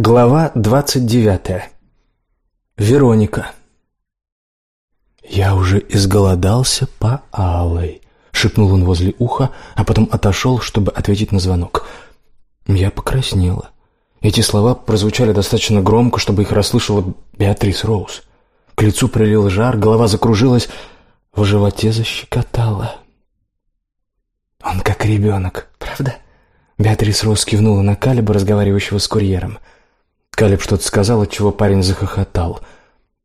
Глава двадцать девятая. Вероника. «Я уже изголодался по алой», — шепнул он возле уха, а потом отошел, чтобы ответить на звонок. Я покраснела. Эти слова прозвучали достаточно громко, чтобы их расслышала Беатрис Роуз. К лицу прилил жар, голова закружилась, в животе защекотала. «Он как ребенок, правда?» Беатрис Роуз кивнула на Калиба, разговаривающего с курьером. Калиб что-то сказал, от чего парень захохотал.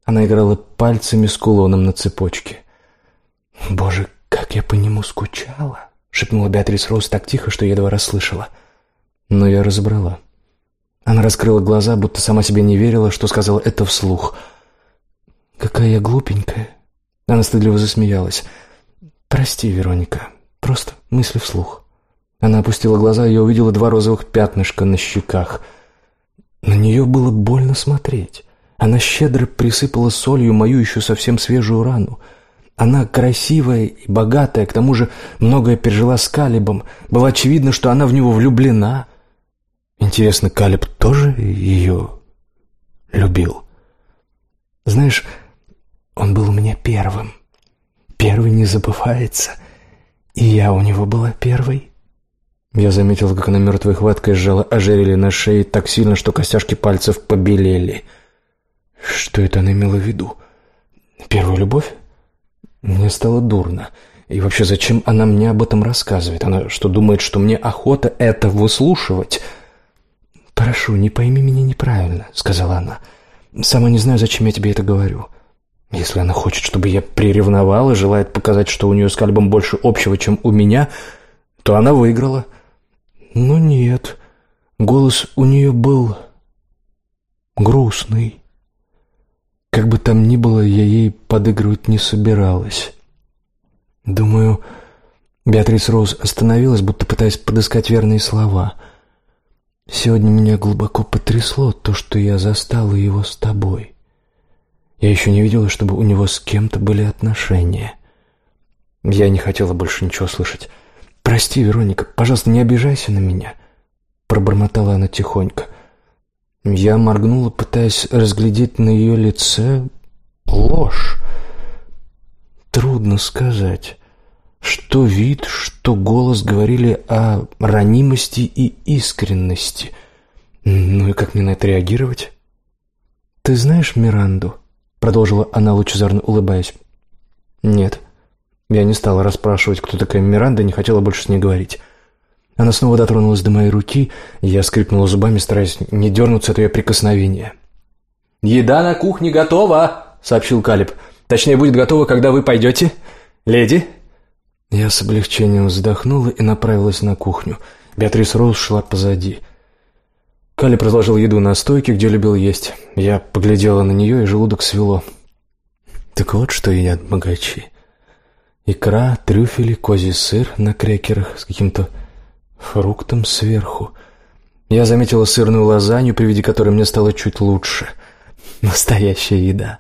Она играла пальцами с кулоном на цепочке. «Боже, как я по нему скучала!» — шепнула Беатрис Роуз так тихо, что едва расслышала. Но я разобрала. Она раскрыла глаза, будто сама себе не верила, что сказала это вслух. «Какая я глупенькая!» Она стыдливо засмеялась. «Прости, Вероника, просто мысли вслух». Она опустила глаза, и увидела два розовых пятнышка на щеках — на нее было больно смотреть. Она щедро присыпала солью мою еще совсем свежую рану. Она красивая и богатая, к тому же многое пережила с Калибом. Было очевидно, что она в него влюблена. Интересно, Калиб тоже ее любил? Знаешь, он был у меня первым. Первый не забывается. И я у него была первой. Я заметил, как она мертвой хваткой сжала ожерелье на шее так сильно, что костяшки пальцев побелели. Что это она имела в виду? Первую любовь? Мне стало дурно. И вообще, зачем она мне об этом рассказывает? Она что, думает, что мне охота это выслушивать? «Прошу, не пойми меня неправильно», — сказала она. «Сама не знаю, зачем я тебе это говорю. Если она хочет, чтобы я приревновал и желает показать, что у нее с Кальбом больше общего, чем у меня, то она выиграла. Но нет, голос у нее был грустный. Как бы там ни было, я ей подыгрывать не собиралась. Думаю, Беатрис Роуз остановилась, будто пытаясь подыскать верные слова. «Сегодня меня глубоко потрясло то, что я застала его с тобой. Я еще не видела, чтобы у него с кем-то были отношения. Я не хотела больше ничего слышать». «Прости, Вероника, пожалуйста, не обижайся на меня», — пробормотала она тихонько. Я моргнула, пытаясь разглядеть на ее лице ложь. Трудно сказать, что вид, что голос говорили о ранимости и искренности. Ну и как мне на это реагировать? «Ты знаешь Миранду?» — продолжила она, лучезарно улыбаясь. «Нет». Я не стала расспрашивать, кто такая Миранда, не хотела больше с ней говорить. Она снова дотронулась до моей руки, и я скрипнула зубами, стараясь не дернуться от ее прикосновения. «Еда на кухне готова!» — сообщил Калиб. «Точнее, будет готова, когда вы пойдете, леди!» Я с облегчением вздохнула и направилась на кухню. Беатрис Роуз шла позади. Калиб разложил еду на стойке, где любил есть. Я поглядела на нее, и желудок свело. Так вот, что едят богачи. Икра, трюфели, козий сыр на крекерах с каким-то фруктом сверху. Я заметила сырную лазанью, при виде которой мне стало чуть лучше. Настоящая еда.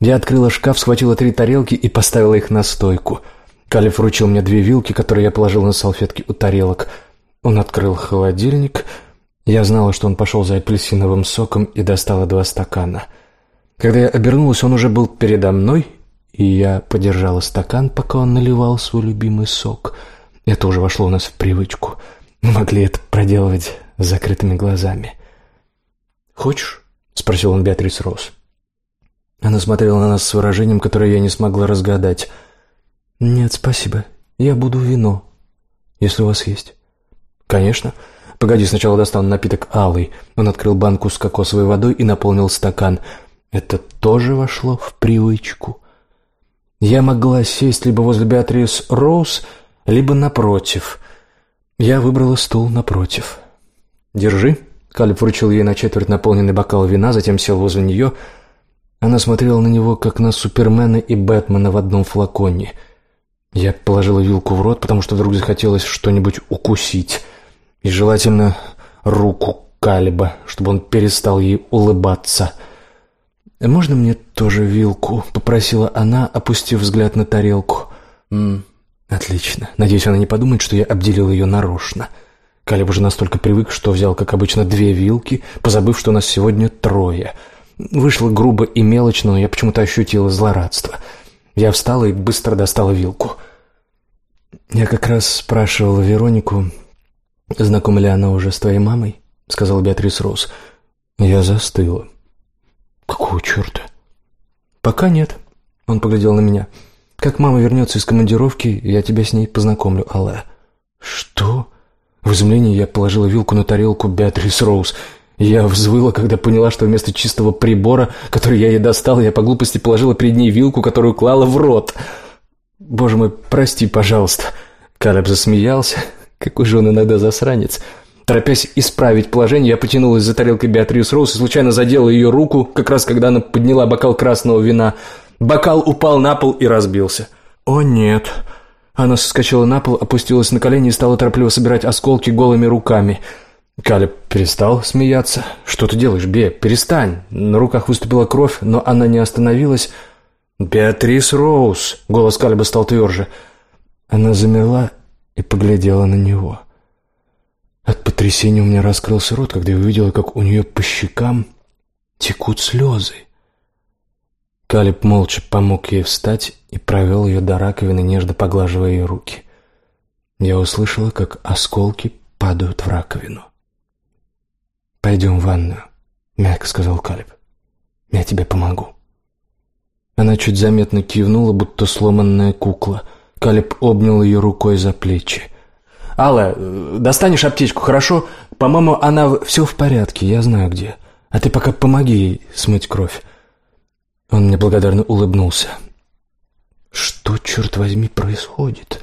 Я открыла шкаф, схватила три тарелки и поставила их на стойку. Калиф вручил мне две вилки, которые я положил на салфетки у тарелок. Он открыл холодильник. Я знала, что он пошел за апельсиновым соком и достала два стакана. Когда я обернулась, он уже был передо мной и я подержала стакан, пока он наливал свой любимый сок. Это уже вошло у нас в привычку. Мы могли это проделывать с закрытыми глазами. «Хочешь?» — спросил он Беатрис Росс. Она смотрела на нас с выражением, которое я не смогла разгадать. «Нет, спасибо. Я буду вино, если у вас есть». «Конечно. Погоди, сначала достану напиток алый». Он открыл банку с кокосовой водой и наполнил стакан. Это тоже вошло в привычку. Я могла сесть либо возле Беатрис Роуз, либо напротив. Я выбрала стул напротив. «Держи». Калиб вручил ей на четверть наполненный бокал вина, затем сел возле нее. Она смотрела на него, как на Супермена и Бэтмена в одном флаконе. Я положила вилку в рот, потому что вдруг захотелось что-нибудь укусить. И желательно руку Калиба, чтобы он перестал ей улыбаться. — «Можно мне тоже вилку?» — попросила она, опустив взгляд на тарелку. «М «Отлично. Надеюсь, она не подумает, что я обделил ее нарочно». Калиб уже настолько привык, что взял, как обычно, две вилки, позабыв, что у нас сегодня трое. Вышло грубо и мелочно, но я почему-то ощутила злорадство. Я встала и быстро достала вилку. «Я как раз спрашивала Веронику, знакома ли она уже с твоей мамой?» — сказала Беатрис Роуз. Я застыла. «Какого черта?» «Пока нет», — он поглядел на меня. «Как мама вернется из командировки, я тебя с ней познакомлю, Алле». «Что?» В изумлении я положила вилку на тарелку Беатрис Роуз. Я взвыла, когда поняла, что вместо чистого прибора, который я ей достала, я по глупости положила перед ней вилку, которую клала в рот. «Боже мой, прости, пожалуйста». Калеб засмеялся. Какой же он иногда засранец. Торопясь исправить положение, я потянулась за тарелкой Беатрис Роуз и случайно задела ее руку, как раз когда она подняла бокал красного вина. Бокал упал на пол и разбился. «О, нет!» Она соскочила на пол, опустилась на колени и стала торопливо собирать осколки голыми руками. Калеб перестал смеяться. «Что ты делаешь, Бе? Перестань!» На руках выступила кровь, но она не остановилась. «Беатрис Роуз!» — голос Калеба стал тверже. Она замерла и поглядела на него. От потрясения у меня раскрылся рот, когда я увидела, как у нее по щекам текут слезы. Калиб молча помог ей встать и провел ее до раковины, нежно поглаживая ее руки. Я услышала, как осколки падают в раковину. «Пойдем в ванную», — мягко сказал Калиб. «Я тебе помогу». Она чуть заметно кивнула, будто сломанная кукла. Калиб обнял ее рукой за плечи. «Алла, достанешь аптечку, хорошо? По-моему, она... Все в порядке, я знаю где. А ты пока помоги ей смыть кровь». Он мне благодарно улыбнулся. Что, черт возьми, происходит?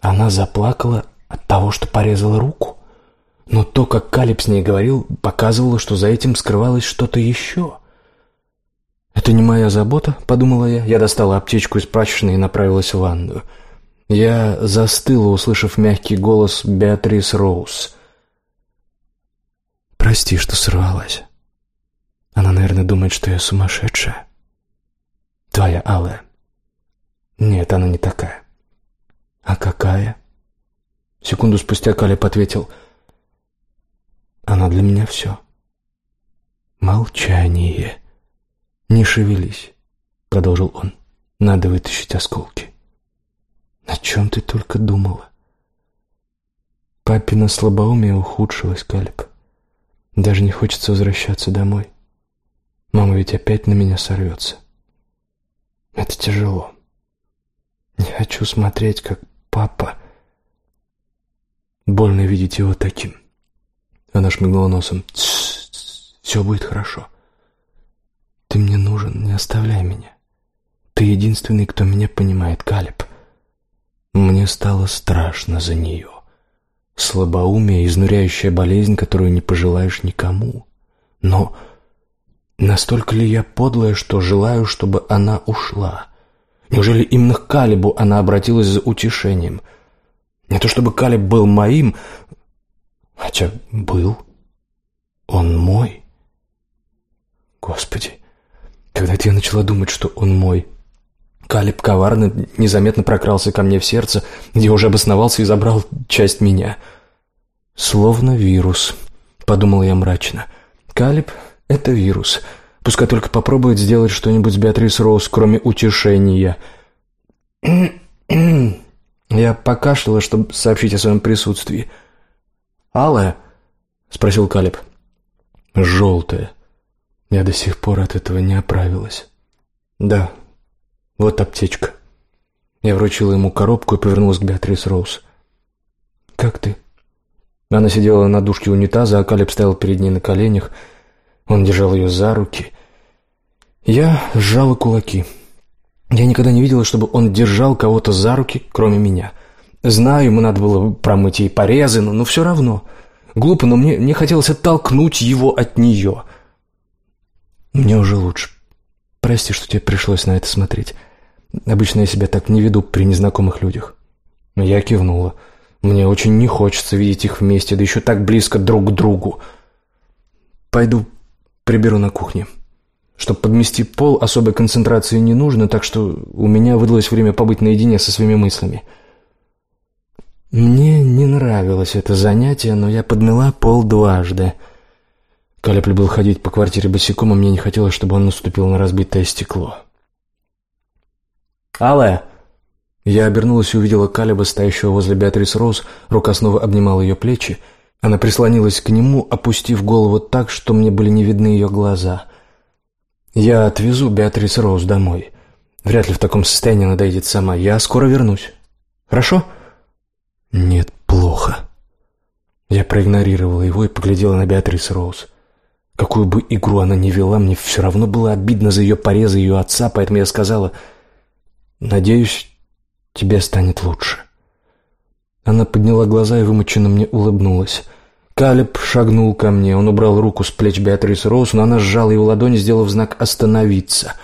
Она заплакала от того, что порезала руку? Но то, как Калиб с ней говорил, показывало, что за этим скрывалось что-то еще. «Это не моя забота», — подумала я. Я достала аптечку из прачечной и направилась в ванную. Я застыла, услышав мягкий голос Беатрис Роуз. «Прости, что сорвалась. Она, наверное, думает, что я сумасшедшая». Твоя алая. Нет, она не такая. А какая? Секунду спустя Калеб ответил. Она для меня все. Молчание. Не шевелись, продолжил он. Надо вытащить осколки. О чем ты только думала? Папина слабоумие ухудшилось, Калеб. Даже не хочется возвращаться домой. Мама ведь опять на меня сорвется. Это тяжело. Не хочу смотреть, как папа... Больно видеть его таким. Она шмыгнула носом. все будет хорошо. Ты мне нужен, не оставляй меня. Ты единственный, кто меня понимает, Калиб. Мне стало страшно за нее. Слабоумие, изнуряющая болезнь, которую не пожелаешь никому. Но Настолько ли я подлая, что желаю, чтобы она ушла? Неужели именно к Калибу она обратилась за утешением? Не то чтобы Калиб был моим, хотя был. Он мой. Господи, когда-то я начала думать, что он мой. Калиб коварно, незаметно прокрался ко мне в сердце, где уже обосновался и забрал часть меня. Словно вирус, подумал я мрачно. Калиб это вирус. Пускай только попробует сделать что-нибудь с Беатрис Роуз, кроме утешения. Я покашляла, чтобы сообщить о своем присутствии. «Алая?» — спросил Калиб. «Желтая. Я до сих пор от этого не оправилась». «Да, вот аптечка». Я вручила ему коробку и повернулась к Беатрис Роуз. «Как ты?» Она сидела на дужке унитаза, а Калиб стоял перед ней на коленях — он держал ее за руки. Я сжала кулаки. Я никогда не видела, чтобы он держал кого-то за руки, кроме меня. Знаю, ему надо было промыть ей порезы, но, но все равно. Глупо, но мне, мне хотелось оттолкнуть его от нее. Мне уже лучше. Прости, что тебе пришлось на это смотреть. Обычно я себя так не веду при незнакомых людях. Я кивнула. Мне очень не хочется видеть их вместе, да еще так близко друг к другу. Пойду приберу на кухне. Чтобы подмести пол, особой концентрации не нужно, так что у меня выдалось время побыть наедине со своими мыслями. Мне не нравилось это занятие, но я подмела пол дважды. Калеб любил ходить по квартире босиком, а мне не хотелось, чтобы он наступил на разбитое стекло. «Алле!» Я обернулась и увидела Калеба, стоящего возле Беатрис Роуз, рука снова обнимала ее плечи. Она прислонилась к нему, опустив голову так, что мне были не видны ее глаза. «Я отвезу Беатрис Роуз домой. Вряд ли в таком состоянии она дойдет сама. Я скоро вернусь. Хорошо?» «Нет, плохо». Я проигнорировала его и поглядела на Беатрис Роуз. Какую бы игру она ни вела, мне все равно было обидно за ее порезы ее отца, поэтому я сказала, «Надеюсь, тебе станет лучше». Она подняла глаза и вымученно мне улыбнулась. Калеб шагнул ко мне. Он убрал руку с плеч Беатрис Роуз, но она сжала его ладонь, сделав знак «остановиться».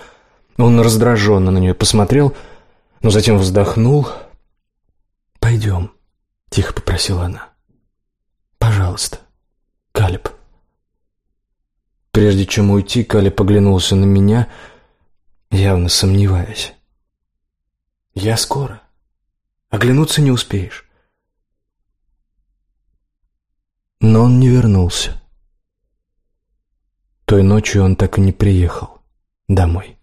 Он раздраженно на нее посмотрел, но затем вздохнул. «Пойдем», — тихо попросила она. «Пожалуйста, Калеб». Прежде чем уйти, Калеб поглянулся на меня, явно сомневаясь. «Я скоро. Оглянуться не успеешь». Но он не вернулся. Той ночью он так и не приехал домой.